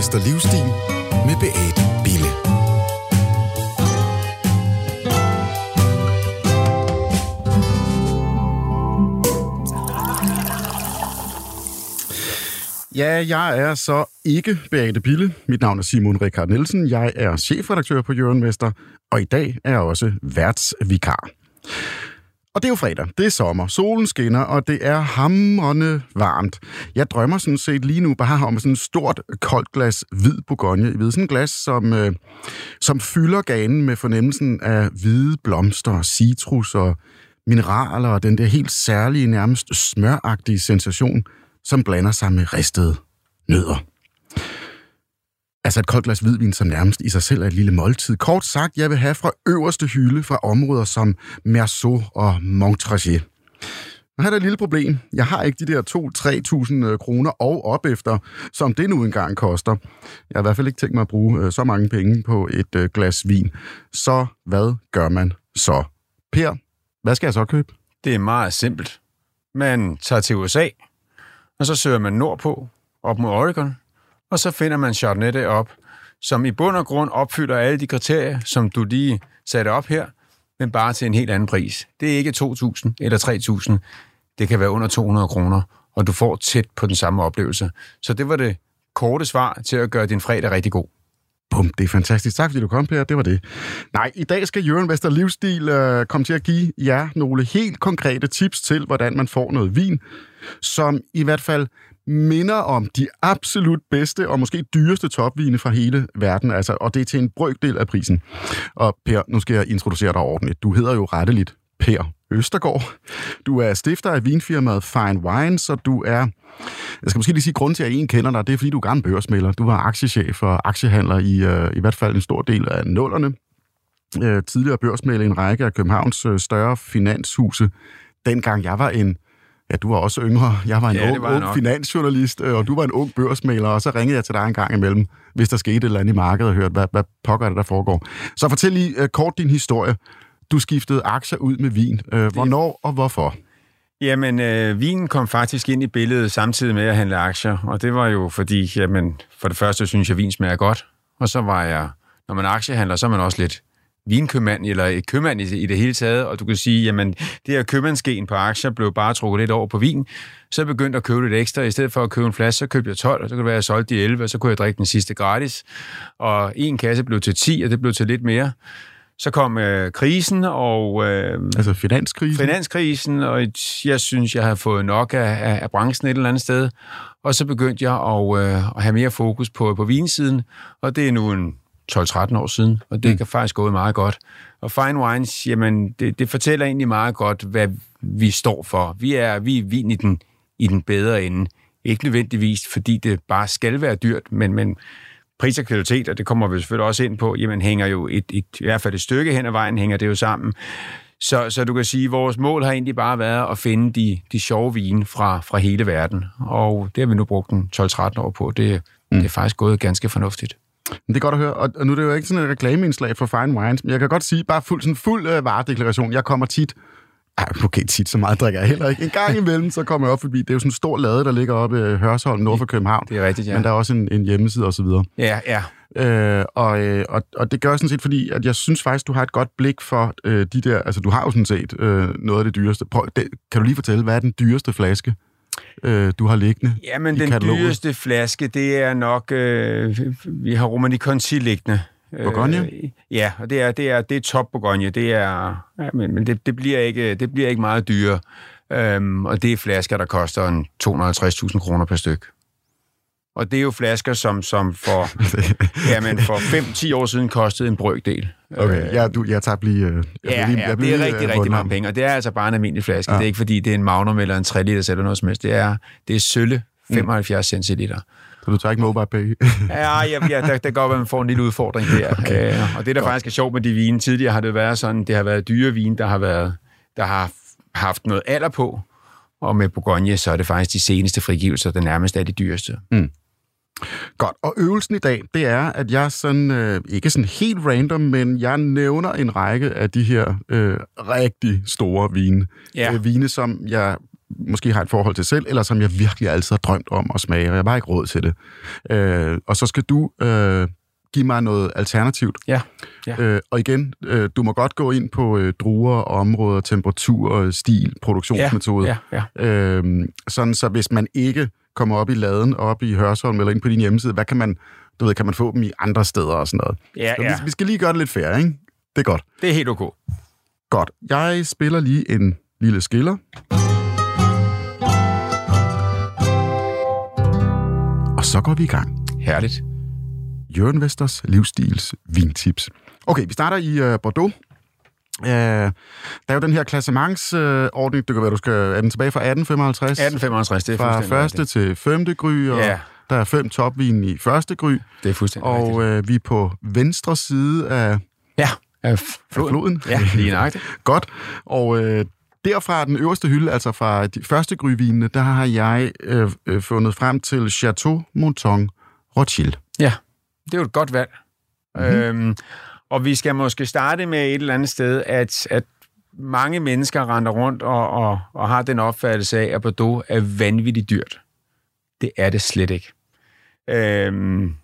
Mester Livsstil med Beate Bille. Ja, jeg er så ikke Beate Bille. Mit navn er Simon Rikard Nielsen. Jeg er chefredaktør på Jørgen Vester, og i dag er jeg også værtsvikar. Og det er jo fredag, det er sommer, solen skinner, og det er hamrende varmt. Jeg drømmer sådan set lige nu bare om sådan et stort, koldt glas hvid Bourgogne. I ved, sådan et glas, som, øh, som fylder ganen med fornemmelsen af hvide blomster, citrus og mineraler, og den der helt særlige, nærmest smøragtige sensation, som blander sig med ristede nødder. Altså et koldt glas hvidvin, som nærmest i sig selv er et lille måltid. Kort sagt, jeg vil have fra øverste hylde fra områder som Merceau og Montrachet. Og her er der et lille problem. Jeg har ikke de der 2-3.000 øh, kroner og op efter, som det nu engang koster. Jeg har i hvert fald ikke tænkt mig at bruge øh, så mange penge på et øh, glas vin. Så hvad gør man så? Per, hvad skal jeg så købe? Det er meget simpelt. Man tager til USA, og så søger man nordpå, op mod Oregon, og så finder man Chardonnay op, som i bund og grund opfylder alle de kriterier, som du lige satte op her, men bare til en helt anden pris. Det er ikke 2.000 eller 3.000. Det kan være under 200 kroner, og du får tæt på den samme oplevelse. Så det var det korte svar til at gøre din fredag rigtig god. Bum, det er fantastisk. Tak fordi du kom, Per. Det var det. Nej, i dag skal Jørgen Vester Livsstil øh, komme til at give jer nogle helt konkrete tips til, hvordan man får noget vin, som i hvert fald minder om de absolut bedste og måske dyreste topvine fra hele verden, altså, og det er til en brøkdel af prisen. Og Per, nu skal jeg introducere dig ordentligt. Du hedder jo retteligt Per Østergaard. Du er stifter af vinfirmaet Fine Wines, og du er, jeg skal måske lige sige, grund til, at en kender dig, det er, fordi du er gammel børsmælder. Du var aktiechef og aktiehandler i, uh, i hvert fald en stor del af nullerne. Uh, tidligere børsmælder i en række af Københavns uh, større finanshuse. Dengang jeg var en Ja, du var også yngre. Jeg var en ja, ung, var ung finansjournalist, og du var en ung børsmaler, og så ringede jeg til dig en gang imellem, hvis der skete et eller andet i markedet, og hørte, hvad, hvad pokker er det, der foregår. Så fortæl lige uh, kort din historie. Du skiftede aktier ud med vin. Uh, hvornår og hvorfor? Jamen, øh, vinen kom faktisk ind i billedet samtidig med at handle aktier, og det var jo fordi, jamen, for det første synes jeg, at vin smager godt, og så var jeg, når man aktiehandler, så er man også lidt vinkøbmand, eller et købmand i, i det hele taget, og du kan sige, jamen, det her købmandsgen på aktier blev bare trukket lidt over på vin, så begyndte at købe lidt ekstra. I stedet for at købe en flaske, så købte jeg 12, og så kunne det være, at jeg solgte de 11, og så kunne jeg drikke den sidste gratis. Og en kasse blev til 10, og det blev til lidt mere. Så kom øh, krisen, og... Øh, altså finanskrisen? Finanskrisen, og jeg synes, jeg har fået nok af, af, af branchen et eller andet sted. Og så begyndte jeg at, øh, at have mere fokus på, på vinsiden, og det er nu en 12-13 år siden, og det mm. kan faktisk gå meget godt. Og Fine Wines, jamen, det, det fortæller egentlig meget godt, hvad vi står for. Vi er, vi er vin i den, i den bedre ende. Ikke nødvendigvis, fordi det bare skal være dyrt, men, men pris og kvalitet, og det kommer vi selvfølgelig også ind på, jamen hænger jo et, et, i hvert fald et stykke hen ad vejen, hænger det jo sammen. Så, så du kan sige, at vores mål har egentlig bare været at finde de, de sjove vine fra, fra hele verden, og det har vi nu brugt en 12-13 år på. Det, mm. det er faktisk gået ganske fornuftigt. Det er godt at høre, og nu er det jo ikke sådan et reklameindslag for Fine Wines, men jeg kan godt sige, bare fuld, sådan fuld uh, varedeklaration, jeg kommer tit ej, okay, tit så meget drikker jeg heller ikke. En gang imellem, så kommer jeg op forbi. Det er jo sådan en stor lade, der ligger oppe i Hørsholm, nord for København. Det er rigtigt, ja. Men der er også en, en hjemmeside og så videre. Ja, ja. Øh, og, øh, og, og det gør sådan set, fordi at jeg synes faktisk, du har et godt blik for øh, de der... Altså, du har jo sådan set øh, noget af det dyreste. Prøv, det, kan du lige fortælle, hvad er den dyreste flaske? Øh, du har liggende Jamen, den kataloget? dyreste flaske, det er nok... Øh, vi har Romani Conti liggende. Bourgogne? Øh, ja, og det er, det er, det er top Bourgogne. Det er, ja, men, men det, det, bliver ikke, det bliver ikke meget dyre. Øhm, og det er flasker, der koster en 250.000 kroner per styk. Og det er jo flasker, som, som for, jamen for 5-10 år siden kostede en brøkdel. Okay, øh, ja, du, jeg tager lige... Øh, jeg ja, lige, ja, jeg det er lige, rigtig, øh, rigtig mange penge, og det er altså bare en almindelig flaske. Ja. Det er ikke, fordi det er en Magnum eller en 3 liter eller noget som helst. Det er, det er sølle 75 mm. centiliter. Så du tager ikke mobile pay? ja, ja, ja der, der går, at man får en lille udfordring der. Okay. Øh, og det, der Godt. faktisk er sjovt med de vine, tidligere har det været sådan, det har været dyre vin, der har, været, der har haft noget alder på, og med Bourgogne, så er det faktisk de seneste frigivelser, der nærmest er de dyreste. Mm. Godt, og øvelsen i dag, det er, at jeg sådan, øh, ikke sådan helt random, men jeg nævner en række af de her øh, rigtig store vine. Ja. Øh, vine, som jeg måske har et forhold til selv, eller som jeg virkelig altid har drømt om at smage, og jeg har bare ikke råd til det. Øh, og så skal du øh, give mig noget alternativt. Ja. ja. Øh, og igen, øh, du må godt gå ind på øh, druer, områder, temperatur, stil, produktionsmetode. Ja, ja, ja. Øh, sådan så hvis man ikke kommer op i laden, op i Hørsholm eller ind på din hjemmeside, hvad kan man, du ved, kan man få dem i andre steder og sådan noget? Ja, så ja. Vi, vi skal lige gøre det lidt fair, ikke? Det er godt. Det er helt okay. Godt. Jeg spiller lige en lille skiller. Og så går vi i gang. Herligt. Jørgen Vesters livsstils vintips. Okay, vi starter i uh, Bordeaux. Uh, der er jo den her klassementsordning, uh, det kan være, du skal... Er den tilbage fra 1855? 1855, det er Fra første rigtigt. til femte gry, og Ja. der er fem topvin i første gry. Det er fuldstændig Og uh, vi er på venstre side af Ja, af af floden. floden. Ja, lige nøjagtigt. Godt. Og øh, derfra den øverste hylde, altså fra de første gryvinene, der har jeg øh, øh, fundet frem til Chateau Monton Rothschild. Ja, det er jo et godt valg. Mhm. Mm-hmm. Øhm, og vi skal måske starte med et eller andet sted, at, at mange mennesker render rundt og, og, og har den opfattelse af, at Bordeaux er vanvittigt dyrt. Det er det slet ikke. Øhm,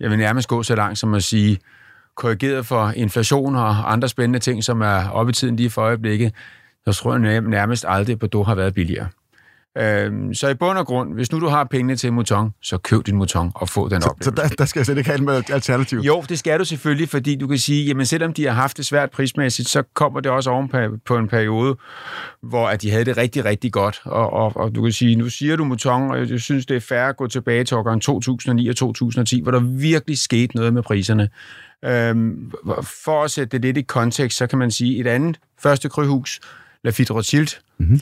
jeg vil nærmest gå så langt som at sige, korrigeret for inflation og andre spændende ting, som er oppe i tiden lige for øjeblikket, så tror jeg nærmest aldrig, at Bordeaux har været billigere. Øhm, så i bund og grund, hvis nu du har pengene til en mouton, så køb din mouton og få den Så, oplevelse. så der, der skal jeg slet ikke have et alternativ. Jo, det skal du selvfølgelig, fordi du kan sige, jamen selvom de har haft det svært prismæssigt, så kommer det også oven på, på en periode, hvor at de havde det rigtig, rigtig godt. Og, og, og du kan sige, nu siger du Mouton, og jeg synes, det er fair at gå tilbage til årgang 2009 og 2010, hvor der virkelig skete noget med priserne. Øhm, for at sætte det lidt i kontekst, så kan man sige, et andet første kryhus, Lafitte Rothschild, Mhm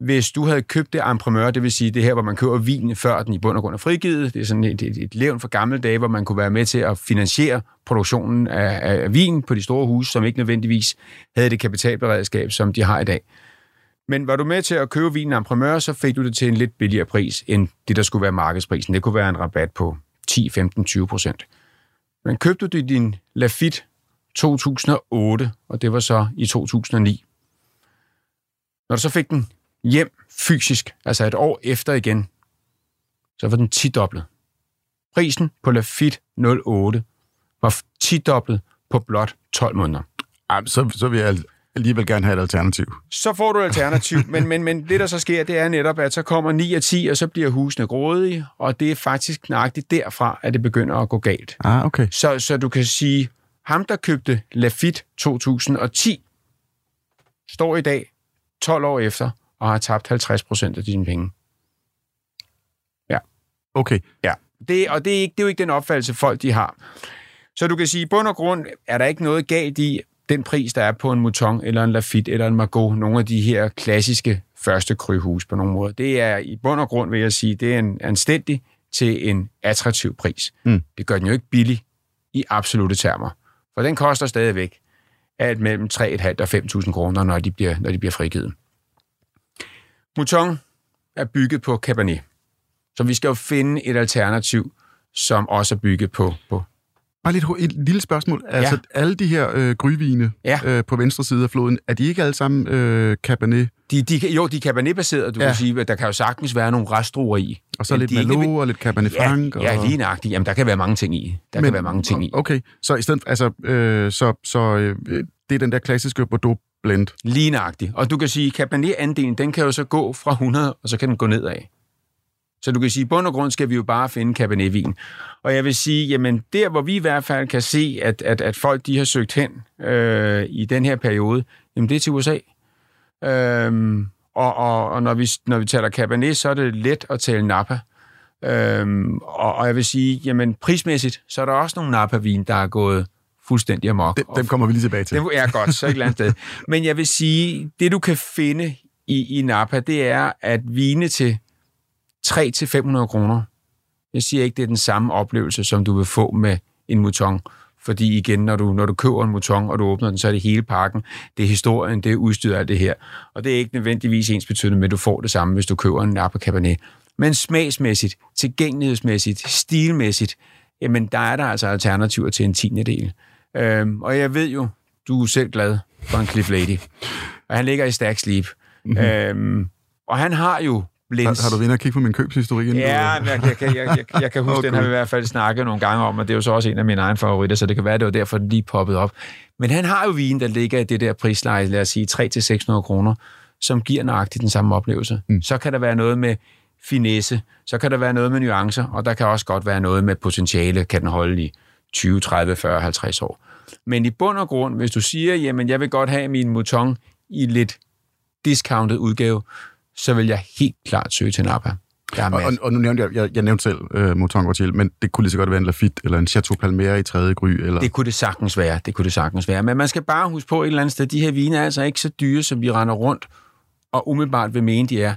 hvis du havde købt det en det vil sige det her, hvor man køber vin, før den i bund og grund er frigivet, det er sådan et, et, et levn fra gamle dage, hvor man kunne være med til at finansiere produktionen af, af vin på de store huse, som ikke nødvendigvis havde det kapitalberedskab, som de har i dag. Men var du med til at købe vinen en så fik du det til en lidt billigere pris, end det, der skulle være markedsprisen. Det kunne være en rabat på 10, 15, 20 procent. Men købte du din Lafitte 2008, og det var så i 2009. Når du så fik den hjem fysisk, altså et år efter igen, så var den 10-doblet. Prisen på Lafitte 08 var 10-doblet på blot 12 måneder. Ej, så, så vil jeg alligevel gerne have et alternativ. Så får du et alternativ, men, men, men det, der så sker, det er netop, at så kommer 9 og 10, og så bliver husene grådige, og det er faktisk nøjagtigt derfra, at det begynder at gå galt. Ah, okay. Så, så du kan sige, ham, der købte Lafitte 2010, står i dag 12 år efter og har tabt 50 procent af dine penge. Okay. Ja, det, og det er, ikke, det er jo ikke den opfattelse, folk de har. Så du kan sige, i bund og grund er der ikke noget galt i den pris, der er på en Mouton, eller en Lafitte, eller en Margaux, nogle af de her klassiske første kryhus på nogle måder. Det er i bund og grund, vil jeg sige, det er en anstændig til en attraktiv pris. Mm. Det gør den jo ikke billig i absolute termer. For den koster stadigvæk alt mellem 3.500 og 5.000 kroner, når de bliver, når de bliver frigivet. Mouton er bygget på Cabernet. Så vi skal jo finde et alternativ, som også er bygget på, på Bare lidt, et lille spørgsmål. Altså, alle de her øh, gryvine Ja. øh, på venstre side af floden, er de ikke alle sammen øh, Cabernet? De, de, jo, de er Cabernet-baserede, du Ja. ja. kan sige, at der kan jo sagtens være nogle restdruer i. Og så lidt er ikke- Merlot og lidt Cabernet Ja, Franc? ja, og... lige nøjagtigt. Jamen, der kan være mange ting i. Der Men, kan være mange ting i. Okay, så i stedet, altså, øh, så, så øh, det er den der klassiske Bordeaux blend. Lige nøjagtigt. Og du kan sige, Cabernet-andelen, den kan jo så gå fra 100, og så kan den gå nedad. Så du kan sige, i bund og grund skal vi jo bare finde Cabernet-vin. Og jeg vil sige, jamen der, hvor vi i hvert fald kan se, at, at, at folk de har søgt hen øh, i den her periode, jamen det er til USA. Øhm, og og, og når, vi, når vi taler Cabernet, så er det let at tale Napa. Øhm, og, og jeg vil sige, jamen prismæssigt, så er der også nogle Napa-vin, der er gået fuldstændig amok. Dem, dem kommer vi lige tilbage til. det er godt, så et eller andet sted. Men jeg vil sige, det du kan finde i, i Napa, det er, at vine til 300-500 kroner, jeg siger ikke, det er den samme oplevelse, som du vil få med en mouton. Fordi igen, når du, når du køber en mouton, og du åbner den, så er det hele pakken. Det er historien, det er udstyret af det her. Og det er ikke nødvendigvis ens betydende med, at du får det samme, hvis du køber en Napa Cabernet. Men smagsmæssigt, tilgængelighedsmæssigt, stilmæssigt, jamen der er der altså alternativer til en tiende del. Øhm, og jeg ved jo, du er selv glad for en Cliff Lady. Og han ligger i stærk sleep. Mm-hmm. Øhm, Og han har jo blends. Har, har du været og kigge på min købshistorik? inden Ja, men jeg, jeg, jeg, jeg, jeg, kan huske, okay. den har vi i hvert fald snakket nogle gange om, og det er jo så også en af mine egne favoritter, så det kan være, det var derfor, den lige poppet op. Men han har jo vin, der ligger i det der prisleje, lad os sige 300-600 kroner, som giver nøjagtigt den samme oplevelse. Mm. Så kan der være noget med finesse, så kan der være noget med nuancer, og der kan også godt være noget med potentiale, kan den holde i 20, 30, 40, 50 år. Men i bund og grund, hvis du siger, jamen jeg vil godt have min mouton i lidt discounted udgave, så vil jeg helt klart søge til Napa. Og, og, og nu nævnte jeg, jeg, jeg nævnte selv uh, Mouton Rothschild, men det kunne lige så godt være en Lafite, eller en Chateau Palmera i tredje gry, eller... Det kunne det sagtens være, det kunne det sagtens være. Men man skal bare huske på et eller andet sted, de her vine er altså ikke så dyre, som vi render rundt og umiddelbart vil mene, de er.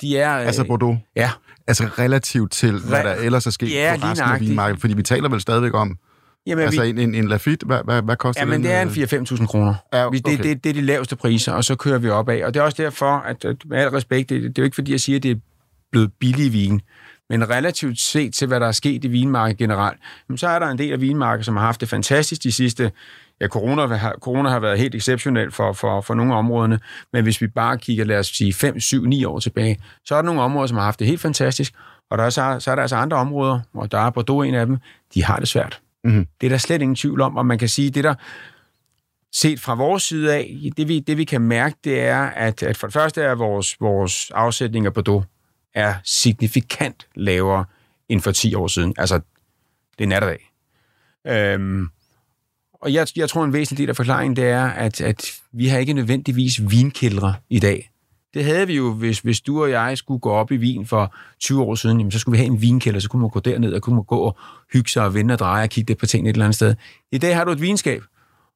De er... Altså øh, Bordeaux. Ja, Altså relativt til, hvad der ellers er sket Ja, på resten af vinmarkedet. Fordi vi taler vel stadigvæk om, jamen, altså vi, en, en, en Lafite, hvad, hvad, hvad koster ja, men den? det er en øh? 4-5.000 kroner. Ja, Vi- Det, okay. det, det er de laveste priser, og så kører vi op af. Og det er også derfor, at, at med al respekt, det, det er jo ikke fordi, jeg siger, at det er blevet billig vin, men relativt set til, hvad der er sket i vinmarkedet generelt, jamen, så er der en del af vinmarkedet, som har haft det fantastisk de sidste... Ja, corona, har- corona har været helt exceptionelt for, for, for nogle af områderne, men hvis vi bare kigger, lad os sige, 5, 7, 9 år tilbage, så er der nogle områder, som har haft det helt fantastisk, og der er så, så er der altså andre områder, og der er Bordeaux en af dem, de har det svært. Mhm. Det er der slet ingen tvivl om, og man kan sige, det der set fra vores side af, det vi, det vi kan mærke, det er, at, at for det første er vores, vores afsætning af Bordeaux er signifikant lavere end for 10 år siden. Altså, det er nat og dag. Øhm, og jeg, jeg tror, en væsentlig del af forklaringen, det er, at, at vi har ikke nødvendigvis vinkældre i dag. Det havde vi jo, hvis, hvis du og jeg skulle gå op i vin for 20 år siden, jamen, så skulle vi have en vinkælder, så kunne man gå derned, og kunne man gå og hygge sig og vende og dreje og kigge det på tingene et eller andet sted. I dag har du et vinskab,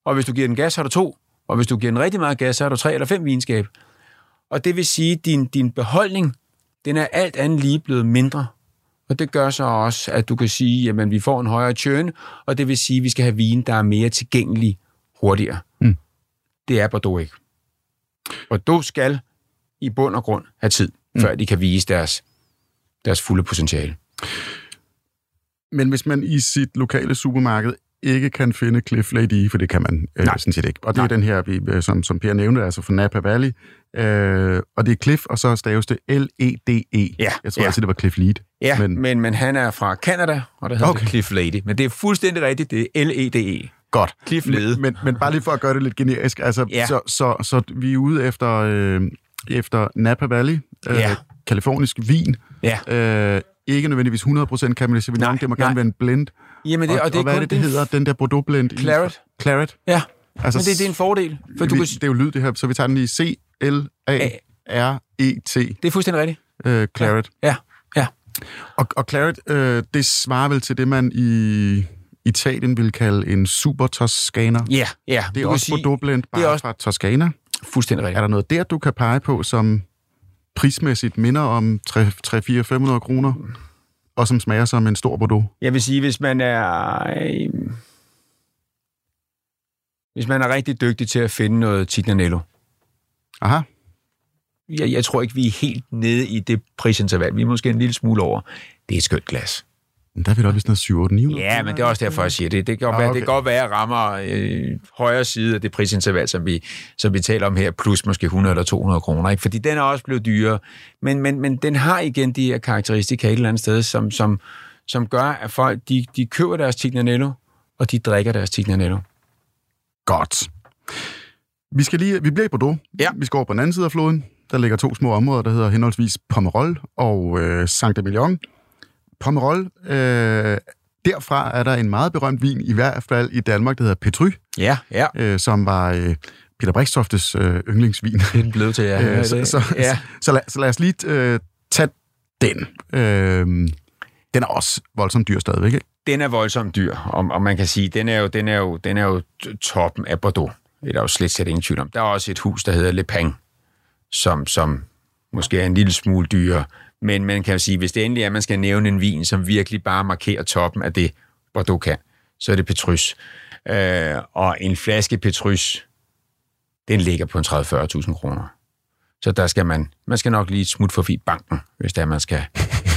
og hvis du giver den gas, har du to. Og hvis du giver den rigtig meget gas, så har du tre eller fem vinskab. Og det vil sige, at din, din beholdning, den er alt andet lige blevet mindre. Og det gør så også, at du kan sige, at vi får en højere churn, og det vil sige, at vi skal have vin, der er mere tilgængelig hurtigere. Mm. Det er Bordeaux ikke. Bordeaux skal i bund og grund have tid, mm. før de kan vise deres, deres fulde potentiale. Men hvis man i sit lokale supermarked ikke kan finde Cliff Lady, for det kan man øh, Nej. sådan set ikke. Og det Nej. er den her, vi, øh, som, som Per nævnte, altså fra Napa Valley. Øh, og det er Cliff, og så staves det L-E-D-E. Ja, Jeg tror ja. altid, det var Cliff Lead. Ja, Men- men, men, han er fra Canada, og der hedder Okay. Cliff Lady. Men det er fuldstændig rigtigt, det er L-E-D-E. Godt. Cliff Lede. Men, men, men bare lige for at gøre det lidt generisk, altså, Ja. så, så, så vi er ude efter, øh, efter Napa Valley, øh, Ja. kalifornisk vin, Ja. øh, ikke nødvendigvis 100% Cabernet Sauvignon, Nej, det må nej. gerne være en blend. Jamen, det, og, og, det er og hvad er det, det hedder, den der Bordeaux blend? i- Claret. Claret. Ja, Altså, men det, det er en fordel. For du vi, kan, det er jo lyd, det her, så vi tager den lige C-L-A-R-E-T, det er fuldstændig rigtigt. øh, Claret. Ja, ja. Og, og Claret, øh, det svarer vel til det, man i Italien vil kalde en super Toscana. Ja, ja. Det er du også sige, Bordeaux blend, bare det er også- fra Toscana. Fuldstændig Er rigtigt. der noget der, du kan pege på, som prismæssigt minder om 3-4-500 kroner, og som smager som en stor Bordeaux? Jeg vil sige, hvis man er... øh, Hvis man er rigtig dygtig til at finde noget Tignanello, Aha. jeg, jeg tror ikke, vi er helt nede i det prisinterval. Vi er måske en lille smule over. Det er et skønt glas. Men der er vi da vist noget 7 8 900 Ja, men det er også derfor, jeg siger det. Det kan godt, Ah, være, okay. det kan godt være, at jeg rammer øh, højre side af det prisinterval, som vi, som vi taler om her, plus måske 100 eller 200 kroner. Ikke? Fordi den er også blevet dyrere. Men, men, men den har igen de her karakteristika et eller andet sted, som, som, som gør, at folk de, de køber deres Tignanello, og de drikker deres Tignanello. Godt. Vi, skal lige, vi bliver i Bordeaux. Ja. Vi skal over på den anden side af floden. Der ligger to små områder, der hedder henholdsvis Pomerol og øh, Saint-Emilion. Pomerol, øh, derfra er der en meget berømt vin, i hvert fald i Danmark, der hedder Petry, Ja, ja. øh, som var øh, Peter Brikstoftes øh, yndlingsvin. Den blevet til, ja. Øh, så, så, ja. så, lad, så lad os lige øh, tage den. Øh, den er også voldsomt dyr stadigvæk, ikke? Den er voldsomt dyr, og, og man kan sige, den er jo, den er jo, den er jo toppen af Bordeaux. Det er der jo slet, slet ingen tvivl om. Der er også et hus, der hedder Le Pen, som, som måske er en lille smule dyrere. Men man kan jo sige, hvis det endelig er, at man skal nævne en vin, som virkelig bare markerer toppen af det, Bordeaux kan, så er det Petrus. Øh, og en flaske Petrus, den ligger på en 30-40.000 kroner. Så der skal man, man skal nok lige smutte forbi banken, hvis der man skal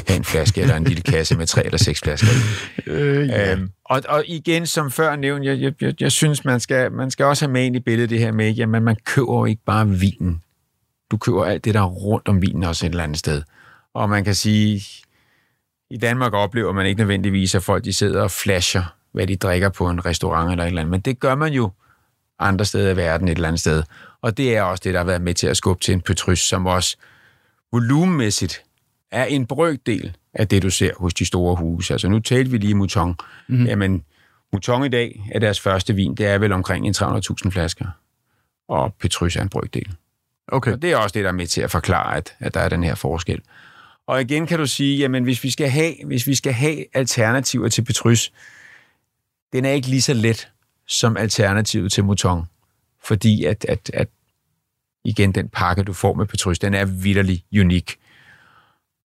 have en flaske eller en lille kasse med tre eller seks flasker. Øh, Øhm, og, og igen, som før nævnt, jeg, jeg, jeg, jeg synes, man skal, man skal også have med ind i billedet det her med, jamen man køber jo ikke bare vinen. Du køber alt det, der er rundt om vinen også et eller andet sted. Og man kan sige, i Danmark oplever man ikke nødvendigvis, at folk de sidder og flasher, hvad de drikker på en restaurant eller et eller andet. Men det gør man jo andre steder i verden et eller andet sted. Og det er også det, der har været med til at skubbe til en Petrus, som også volumenmæssigt er en brøkdel af det, du ser hos de store huse. Altså nu talte vi lige Mouton. Mm-hmm. Jamen, Mouton i dag er deres første vin, det er vel omkring en 300.000 flasker. Og Petrus er en brøkdel. Okay. Og det er også det, der er med til at forklare, at, at der er den her forskel. Og igen kan du sige, jamen hvis vi skal have, hvis vi skal have alternativer til Petrus, den er ikke lige så let som alternativet til Mouton. Fordi at, at, at igen, den pakke, du får med Petrus, den er vidderlig unik.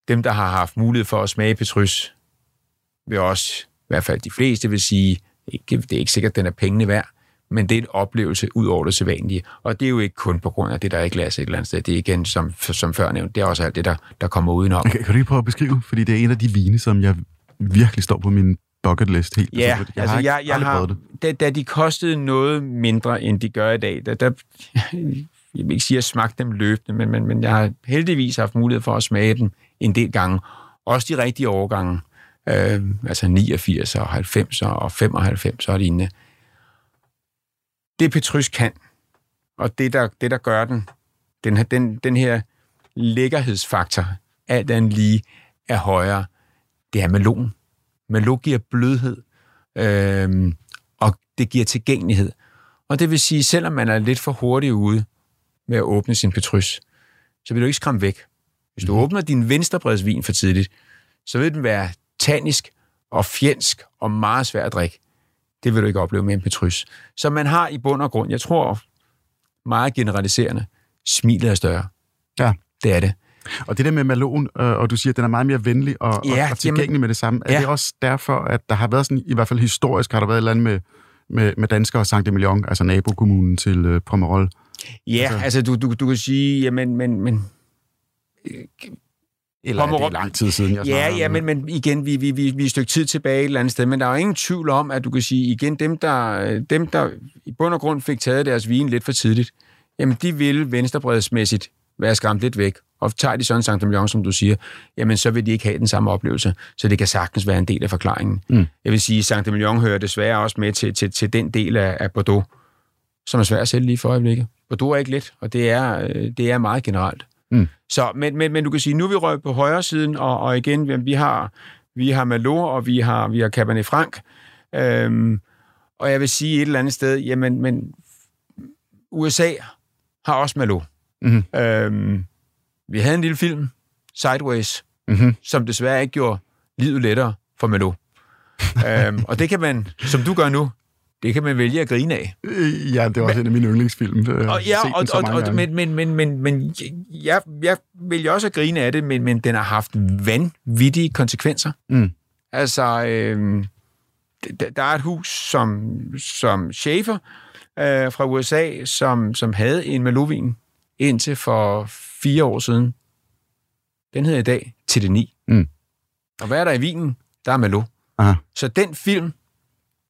Dem, der har haft mulighed for at smage Petrus, vil også, i hvert fald de fleste, vil sige, ikke, det er ikke sikkert, at den er pengene værd, men det er en oplevelse ud over det sædvanlige. Og det er jo ikke kun på grund af det, der er i glas et eller andet sted. Det er igen, som, som før nævnt, det er også alt det, der, der kommer udenom. Kan, kan du lige prøve at beskrive? Fordi det er en af de vine, som jeg virkelig står på min bucket list helt Ja, personligt. jeg altså har jeg, ikke jeg har, det. da, da de kostede noget mindre, end de gør i dag, der, der, jeg vil ikke sige, at jeg smagte dem løbende, men, men, men jeg har heldigvis haft mulighed for at smage dem en del gange. Også de rigtige årgange, øh, altså 89 og 90 og 95 og lignende. Det Petrus kan, og det der, det, der gør den, den, her- den, den her lækkerhedsfaktor, alt andet lige, er højere, det er melon. Melon giver blødhed, øh, og det giver tilgængelighed. Og det vil sige, selvom man er lidt for hurtig ude med at åbne sin Petrus, så vil du ikke skræmme væk. Hvis du mm. åbner din venstrebredsvin for tidligt, så vil den være tannisk og fjendsk og meget svær at drikke. Det vil du ikke opleve med en Petrus. Så man har i bund og grund, jeg tror meget generaliserende, smilet er større. Ja. Det er det. Og det der med Malone, øh, og du siger, at den er meget mere venlig og, Ja, og, tilgængelig jamen- med det samme. Er Ja. det også derfor, at der har været sådan, i hvert fald historisk, har der været et eller andet med, med, med danskere og Saint Emilion, altså nabokommunen til øh, Pomerol? Ja, altså, altså du, du, du kan sige, jamen, men, men Eller er Pomerol- det lang tid siden, jeg Ja, ja, men, men igen, vi, vi, vi, vi er et stykke tid tilbage et eller andet sted, men der er jo ingen tvivl om, at du kan sige, igen, dem der, dem, der i bund og grund fik taget deres vin lidt for tidligt, jamen de vil venstrebredsmæssigt være skræmt lidt væk. Og tager de sådan en Saint Emilion, som du siger, jamen så vil de ikke have den samme oplevelse. Så det kan sagtens være en del af forklaringen. Mm. Jeg vil sige, Saint Emilion hører desværre også med til, til, til den del af, af Bordeaux, som er svær at sælge lige for øjeblikket. Bordeaux er ikke let, og det er, øh, det er meget generelt. Mm. Så, men, men, men du kan sige, nu er vi røget på højre siden, og, og igen, vi har, vi har Malot, og vi har, vi har Cabernet Franc. Øhm, og jeg vil sige et eller andet sted, jamen, men USA har også Malot. Mhm. Øhm, vi havde en lille film, Sideways, Mhm. som desværre ikke gjorde livet lettere for Malot. øhm, og det kan man, som du gør nu, det kan man vælge at grine af. Øh, Ja, det er også en af mine yndlingsfilm. Har Og, ja, og, og, og, men, men, men, men, men jeg, jeg vil jo også at grine af det, men, men den har haft vanvittige konsekvenser. Mm. Altså, øh, der er et hus som, som Schaefer øh, fra USA, som, som havde en Malovin indtil for fire år siden. Den hedder i dag til det 9. Mm. Og hvad er der i vinen? Der er Malo. Aha. Så den film